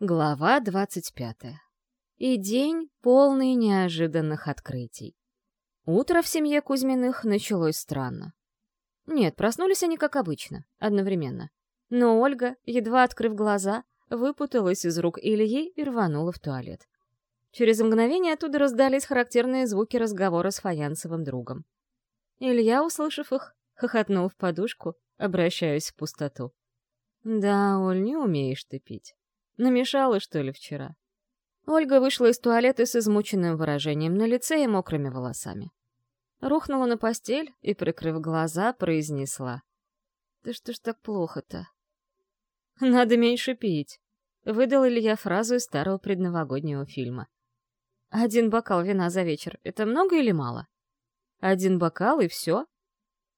Глава двадцать пятая. И день, полный неожиданных открытий. Утро в семье Кузьминых началось странно. Нет, проснулись они как обычно, одновременно. Но Ольга, едва открыв глаза, выпуталась из рук Ильи и рванула в туалет. Через мгновение оттуда раздались характерные звуки разговора с фаянсовым другом. Илья, услышав их, хохотнул в подушку, обращаясь в пустоту. «Да, Оль, не умеешь ты пить. Намешала, что ли, вчера?» Ольга вышла из туалета с измученным выражением на лице и мокрыми волосами. Рухнула на постель и, прикрыв глаза, произнесла. «Да что ж так плохо-то?» «Надо меньше пить», — выдал Илья фразу из старого предновогоднего фильма. «Один бокал вина за вечер — это много или мало?» «Один бокал и все?»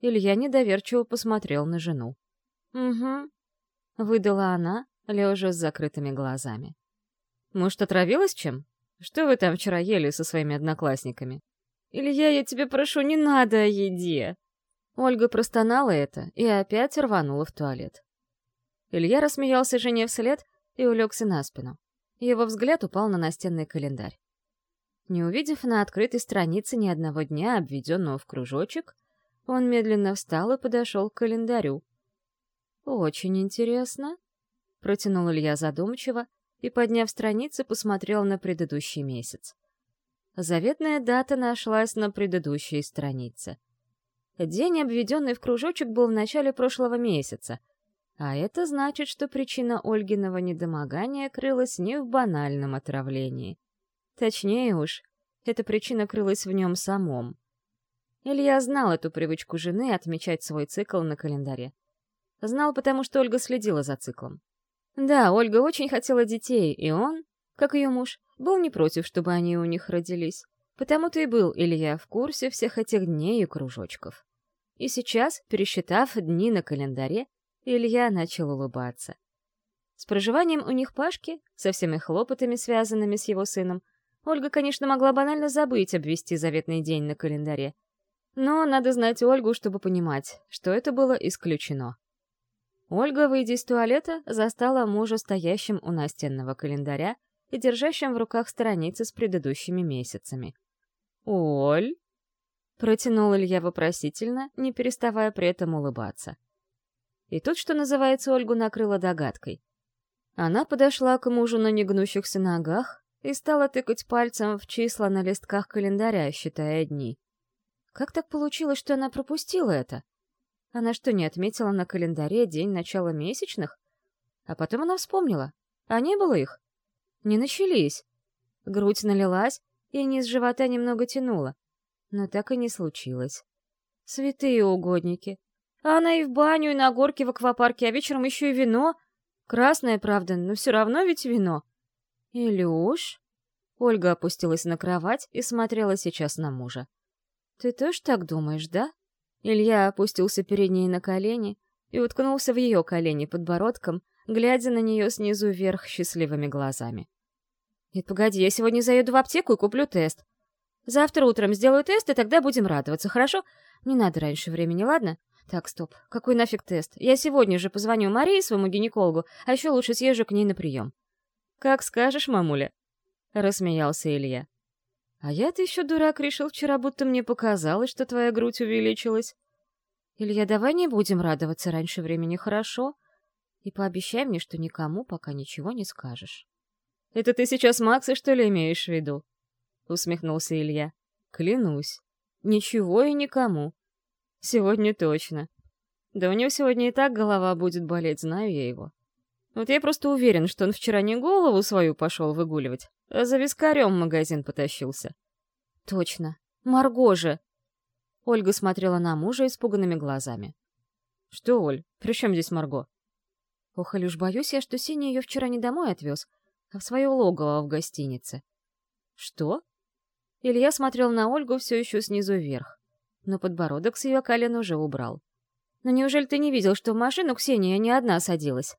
Илья недоверчиво посмотрел на жену. «Угу», — выдала она, лежа с закрытыми глазами. «Может, отравилась чем? Что вы там вчера ели со своими одноклассниками?» «Илья, я тебе прошу, не надо о еде!» Ольга простонала это и опять рванула в туалет. Илья рассмеялся жене вслед и улегся на спину. Его взгляд упал на настенный календарь. Не увидев на открытой странице ни одного дня, обведенного в кружочек, он медленно встал и подошел к календарю. «Очень интересно», — протянул Илья задумчиво и, подняв страницы, посмотрел на предыдущий месяц. Заветная дата нашлась на предыдущей странице. День, обведенный в кружочек, был в начале прошлого месяца, а это значит, что причина Ольгиного недомогания крылась не в банальном отравлении. Точнее уж, эта причина крылась в нем самом. Илья знал эту привычку жены отмечать свой цикл на календаре. Знал, потому что Ольга следила за циклом. Да, Ольга очень хотела детей, и он, как ее муж, был не против, чтобы они у них родились. Потому-то и был Илья в курсе всех этих дней и кружочков. И сейчас, пересчитав дни на календаре, Илья начал улыбаться. С проживанием у них Пашки, со всеми хлопотами, связанными с его сыном, Ольга, конечно, могла банально забыть обвести заветный день на календаре. Но надо знать Ольгу, чтобы понимать, что это было исключено. Ольга, выйдя из туалета, застала мужа стоящим у настенного календаря и держащим в руках страницы с предыдущими месяцами. «Оль?» — протянул Илья вопросительно, не переставая при этом улыбаться. И тут, что называется, Ольгу накрыла догадкой. Она подошла к мужу на негнущихся ногах и стала тыкать пальцем в числа на листках календаря, считая дни. Как так получилось, что она пропустила это? Она что, не отметила на календаре день начала месячных? А потом она вспомнила. А не было их? Не начались. Грудь налилась, и низ живота немного тянула. Но так и не случилось. Святые угодники. А она и в баню, и на горке в аквапарке, а вечером еще и вино. Красное, правда, но все равно ведь вино. «Илюш?» Ольга опустилась на кровать и смотрела сейчас на мужа. «Ты тоже так думаешь, да?» Илья опустился перед ней на колени и уткнулся в ее колени подбородком, глядя на нее снизу вверх счастливыми глазами. «Нет, погоди, я сегодня заеду в аптеку и куплю тест. Завтра утром сделаю тест, и тогда будем радоваться, хорошо? Не надо раньше времени, ладно? Так, стоп, какой нафиг тест? Я сегодня же позвоню Марии, своему гинекологу, а еще лучше съезжу к ней на прием». «Как скажешь, мамуля», — рассмеялся Илья. «А я-то еще дурак решил вчера, будто мне показалось, что твоя грудь увеличилась. Илья, давай не будем радоваться раньше времени, хорошо? И пообещай мне, что никому пока ничего не скажешь». «Это ты сейчас Макса, что ли, имеешь в виду?» — усмехнулся Илья. «Клянусь. Ничего и никому. Сегодня точно. Да у него сегодня и так голова будет болеть, знаю я его. Вот я просто уверен, что он вчера не голову свою пошел выгуливать, а за вискарем в магазин потащился. Точно. Марго же! Ольга смотрела на мужа испуганными глазами. Что, Оль, при чем здесь Марго? Ох, Илюш, боюсь я, что Сеня ее вчера не домой отвез, а в свое логово в гостинице. Что? Илья смотрел на Ольгу все еще снизу вверх, но подбородок с ее колен уже убрал. «Но неужели ты не видел, что в машину Ксения не одна садилась?»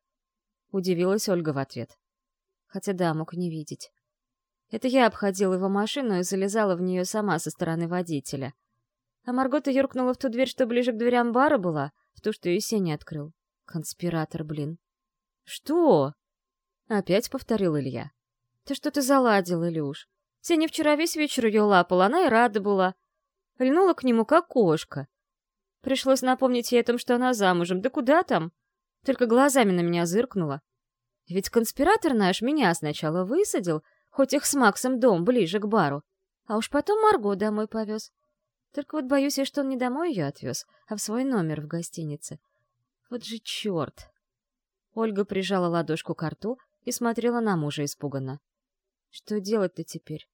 Удивилась Ольга в ответ. Хотя да, мог не видеть. Это я обходила его машину и залезала в нее сама со стороны водителя. А Маргота юркнула в ту дверь, что ближе к дверям бара была, в ту, что Есеня открыл. Конспиратор, блин. «Что?» Опять повторил Илья. «Ты что-то заладил, Илюш. Сеня вчера весь вечер ее лапала, она и рада была. Льнула к нему, как кошка. Пришлось напомнить ей о том, что она замужем. Да куда там? Только глазами на меня зыркнула. Ведь конспиратор наш меня сначала высадил, хоть их с Максом дом ближе к бару, а уж потом Марго домой повез. Только вот боюсь я, что он не домой ее отвез, а в свой номер в гостинице. Вот же черт! Ольга прижала ладошку к рту и смотрела на мужа испуганно. «Что делать-то теперь?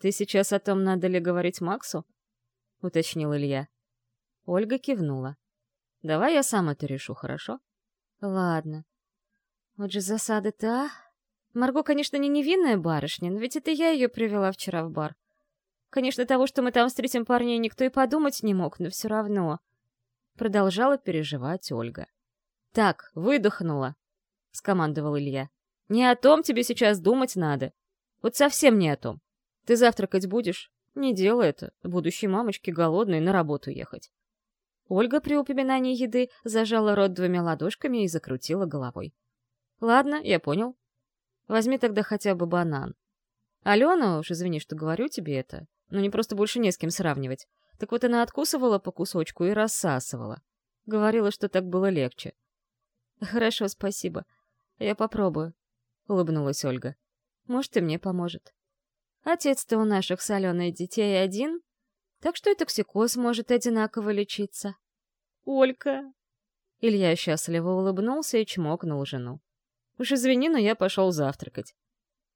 Ты сейчас о том, надо ли говорить Максу?» — уточнил Илья. Ольга кивнула. «Давай я сам это решу, хорошо?» «Ладно. Вот же засада-то, а? Марго, конечно, не невинная барышня, но ведь это я ее привела вчера в бар. Конечно, того, что мы там встретим парней, никто и подумать не мог, но все равно...» Продолжала переживать Ольга. «Так, выдохнула», — скомандовал Илья. «Не о том тебе сейчас думать надо. Вот совсем не о том. Ты завтракать будешь? Не делай это. Будущей мамочке голодной на работу ехать. Ольга при упоминании еды зажала рот двумя ладошками и закрутила головой. «Ладно, я понял. Возьми тогда хотя бы банан. Алена, уж извини, что говорю тебе это, но не просто больше не с кем сравнивать. Так вот она откусывала по кусочку и рассасывала. Говорила, что так было легче. «Хорошо, спасибо. Я попробую», — улыбнулась Ольга. Может, и мне поможет. Отец-то у наших соленых детей один, так что и токсикоз может одинаково лечиться. Олька! Илья счастливо улыбнулся и чмокнул жену. Уж извини, но я пошел завтракать.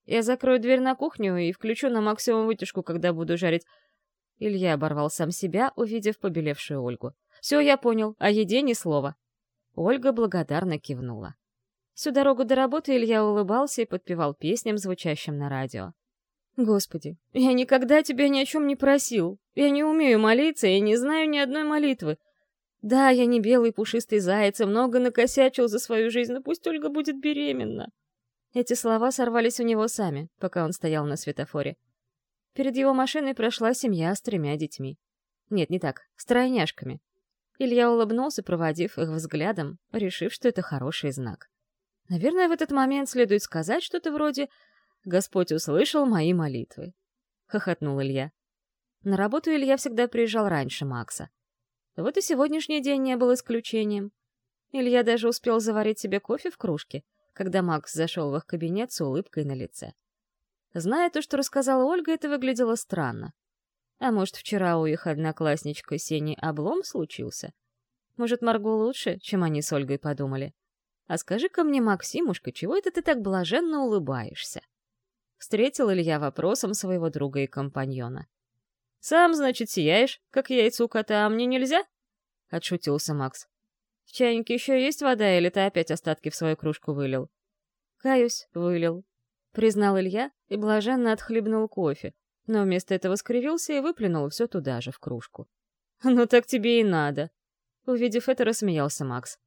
Я закрою дверь на кухню и включу на максимум вытяжку, когда буду жарить. Илья оборвал сам себя, увидев побелевшую Ольгу. «Все, я понял, о еде ни слова». Ольга благодарно кивнула. Всю дорогу до работы Илья улыбался и подпевал песням, звучащим на радио. «Господи, я никогда тебя ни о чем не просил. Я не умею молиться и не знаю ни одной молитвы. Да, я не белый пушистый заяц и много накосячил за свою жизнь, но пусть Ольга будет беременна». Эти слова сорвались у него сами, пока он стоял на светофоре. Перед его машиной прошла семья с тремя детьми. Нет, не так, с тройняшками. Илья улыбнулся, проводив их взглядом, решив, что это хороший знак. Наверное, в этот момент следует сказать что-то вроде «Господь услышал мои молитвы», — хохотнул Илья. На работу Илья всегда приезжал раньше Макса. Вот и сегодняшний день не был исключением. Илья даже успел заварить себе кофе в кружке, когда Макс зашел в их кабинет с улыбкой на лице. Зная то, что рассказала Ольга, это выглядело странно. А может, вчера у их одноклассничка Сени облом случился? Может, Марго лучше, чем они с Ольгой подумали? А скажи-ка мне, Максимушка, чего это ты так блаженно улыбаешься? Встретил Илья вопросом своего друга и компаньона. «Сам, значит, сияешь, как яйцо кота, а мне нельзя?» — отшутился Макс. «В чайнике еще есть вода, или ты опять остатки в свою кружку вылил?» «Каюсь, вылил», — признал Илья и блаженно отхлебнул кофе, но вместо этого скривился и выплюнул все туда же, в кружку. «Ну так тебе и надо!» Увидев это, рассмеялся Макс.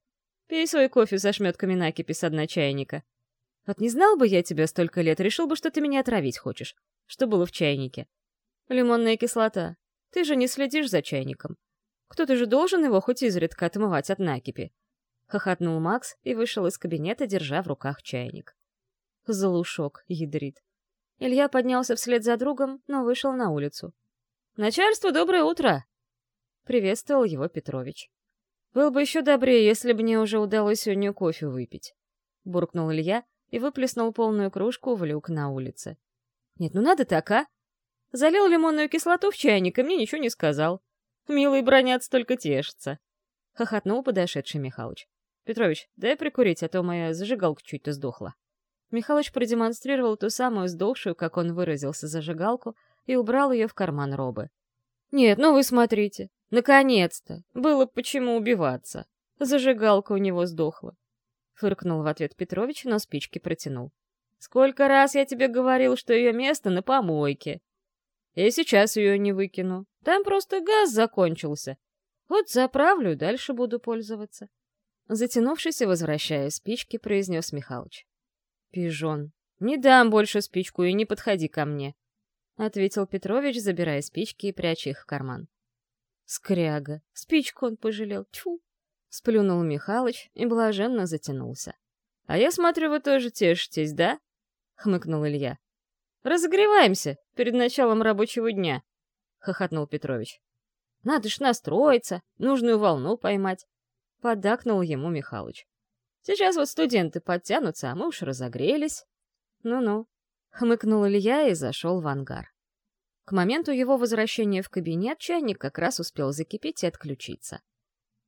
Пей свой кофе со шметками накипи с дна чайника. Вот не знал бы я тебя столько лет, решил бы, что ты меня отравить хочешь. Что было в чайнике? Лимонная кислота. Ты же не следишь за чайником. Кто-то же должен его хоть изредка отмывать от накипи. Хохотнул Макс и вышел из кабинета, держа в руках чайник. Залушок, ядрит. Илья поднялся вслед за другом, но вышел на улицу. «Начальство, доброе утро!» Приветствовал его Петрович. «Был бы еще добрее, если бы мне уже удалось сегодня кофе выпить», — буркнул Илья и выплеснул полную кружку в люк на улице. «Нет, ну надо так, а? Залил лимонную кислоту в чайник и мне ничего не сказал. Милый бронец только тешится», — хохотнул подошедший Михалыч. «Петрович, дай прикурить, а то моя зажигалка чуть-то сдохла». Михалыч продемонстрировал ту самую сдохшую, как он выразился, зажигалку и убрал ее в карман робы. «Нет, ну вы смотрите. Наконец-то! Было почему убиваться. Зажигалка у него сдохла. Фыркнул в ответ Петрович, но спички протянул. Сколько раз я тебе говорил, что ее место на помойке. Я сейчас ее не выкину. Там просто газ закончился. Вот заправлю дальше буду пользоваться. Затянувшись и возвращая спички, произнес Михалыч. «Пижон, не дам больше спичку и не подходи ко мне», — ответил Петрович, забирая спички и пряча их в карман. Скряга. Спичку он пожалел. Тьфу. Сплюнул Михалыч и блаженно затянулся. «А я смотрю, вы тоже тешитесь, да?» — хмыкнул Илья. «Разогреваемся перед началом рабочего дня», — хохотнул Петрович. «Надо ж настроиться, нужную волну поймать», — поддакнул ему Михалыч. «Сейчас вот студенты подтянутся, а мы уж разогрелись». «Ну-ну», — хмыкнул Илья и зашел в ангар. К моменту его возвращения в кабинет чайник как раз успел закипеть и отключиться.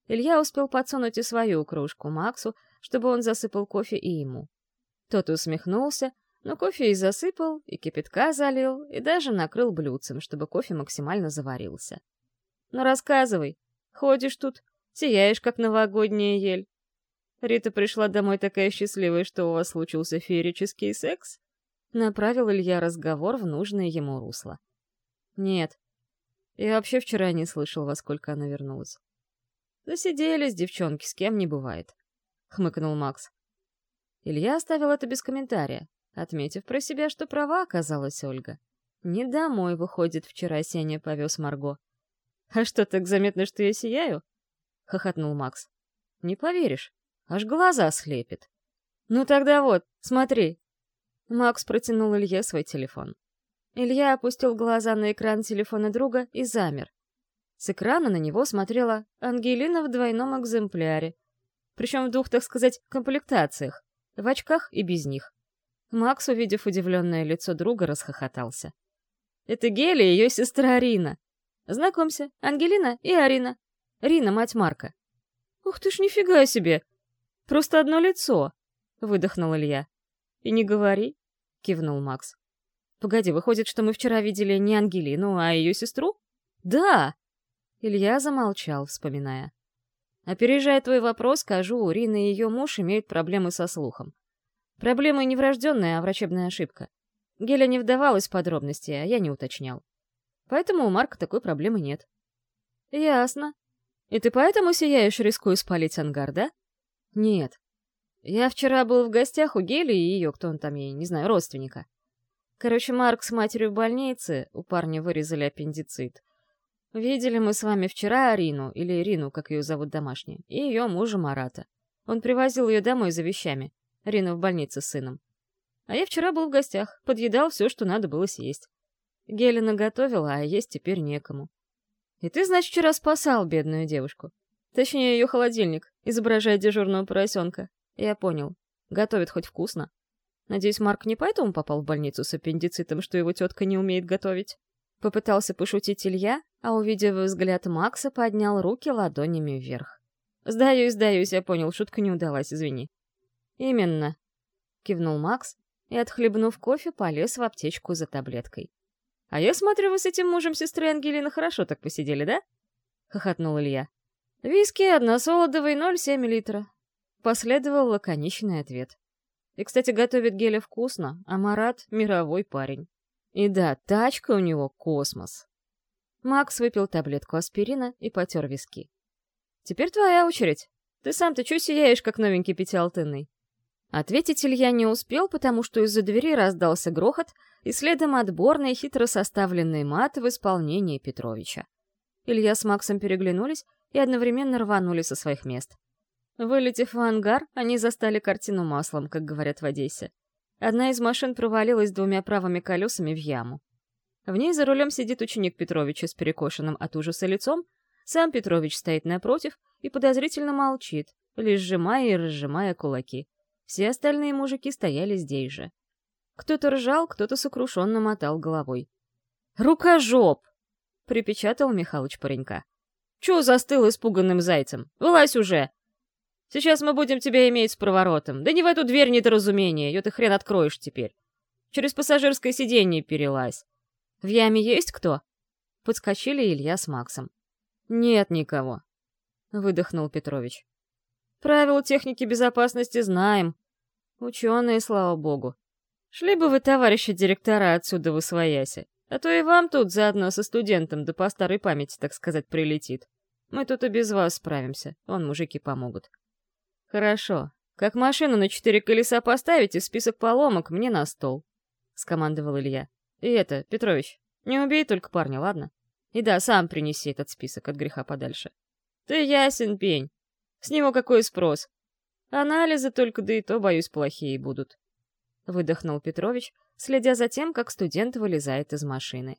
Илья успел подсунуть и свою кружку Максу, чтобы он засыпал кофе и ему. Тот усмехнулся, но кофе и засыпал, и кипятка залил, и даже накрыл блюдцем, чтобы кофе максимально заварился. «Ну рассказывай, ходишь тут, сияешь, как новогодняя ель. Рита пришла домой такая счастливая, что у вас случился феерический секс?» Направил Илья разговор в нужное ему русло. «Нет. Я вообще вчера не слышал, во сколько она вернулась. Засиделись, девчонки, с кем не бывает», — хмыкнул Макс. Илья оставил это без комментария, отметив про себя, что права оказалась Ольга. Не домой, выходит, вчера Сеня повез Марго. «А что, так заметно, что я сияю?» — хохотнул Макс. «Не поверишь, аж глаза слепит». «Ну тогда вот, смотри». Макс протянул Илье свой телефон. Илья опустил глаза на экран телефона друга и замер. С экрана на него смотрела Ангелина в двойном экземпляре. Причем в двух, так сказать, комплектациях. В очках и без них. Макс, увидев удивленное лицо друга, расхохотался. «Это Геля и ее сестра Арина. Знакомься, Ангелина и Арина. Рина — мать Марка». «Ух ты ж, нифига себе! Просто одно лицо!» — выдохнул Илья. «И не говори», — кивнул Макс. «Погоди, выходит, что мы вчера видели не Ангелину, а ее сестру?» «Да!» Илья замолчал, вспоминая. Опережая твой вопрос, скажу, Рина и ее муж имеют проблемы со слухом. Проблема не врожденная, а врачебная ошибка. Геля не вдавалась в подробности, а я не уточнял. Поэтому у Марка такой проблемы нет. Ясно. И ты поэтому сияешь, рискуя спалить ангар, да? Нет. Я вчера был в гостях у Гели и ее, кто он там, я не знаю, родственника. Короче, Марк с матерью в больнице, у парня вырезали аппендицит. Видели мы с вами вчера Арину, или Рину, как ее зовут домашняя, и ее мужа Марата. Он привозил ее домой за вещами. Рина в больнице с сыном. А я вчера был в гостях, подъедал все, что надо было съесть. Гелена готовила, а есть теперь некому. И ты, значит, вчера спасал бедную девушку. Точнее, ее холодильник, изображая дежурного поросенка. Я понял. Готовит хоть вкусно. Надеюсь, Марк не поэтому попал в больницу с аппендицитом, что его тетка не умеет готовить? Попытался пошутить Илья, а, увидев взгляд Макса, поднял руки ладонями вверх. «Сдаюсь, сдаюсь, я понял, шутка не удалась, извини». «Именно», — кивнул Макс и, отхлебнув кофе, полез в аптечку за таблеткой. «А я смотрю, вы с этим мужем сестры Ангелины хорошо так посидели, да?» — хохотнул Илья. «Виски односолодовый, 0,7 литра». Последовал лаконичный ответ. И, кстати, готовит Геля вкусно, а Марат — мировой парень. И да, тачка у него космос. Макс выпил таблетку аспирина и потер виски. «Теперь твоя очередь. Ты сам-то чё сияешь, как новенький пятиалтынный?» Ответить Илья не успел, потому что из-за двери раздался грохот, и следом отборный хитро составленный мат в исполнении Петровича. Илья с Максом переглянулись и одновременно рванули со своих мест. Вылетев в ангар, они застали картину маслом, как говорят в Одессе. Одна из машин провалилась двумя правыми колесами в яму. В ней за рулем сидит ученик Петровича с перекошенным от ужаса лицом, сам Петрович стоит напротив и подозрительно молчит, лишь сжимая и разжимая кулаки. Все остальные мужики стояли здесь же. Кто-то ржал, кто-то сокрушенно мотал головой. «Рукожоп!» — припечатал Михалыч паренька. «Чё застыл испуганным зайцем? Вылазь уже! Сейчас мы будем тебя иметь с проворотом. Да не в эту дверь недоразумение, ее ты хрен откроешь теперь. Через пассажирское сиденье перелазь. В яме есть кто?» Подскочили Илья с Максом. «Нет никого», — выдохнул Петрович. «Правила техники безопасности знаем. Ученые, слава богу. Шли бы вы, товарищи директора, отсюда в освояси. А то и вам тут заодно со студентом да по старой памяти, так сказать, прилетит. Мы тут и без вас справимся, вон мужики помогут». «Хорошо. Как машину на четыре колеса поставите, список поломок мне на стол», — скомандовал Илья. «И это, Петрович, не убей только парня, ладно? И да, сам принеси этот список от греха подальше». «Ты ясен пень. С него какой спрос? Анализы только да и то, боюсь, плохие будут. Выдохнул Петрович, следя за тем, как студент вылезает из машины.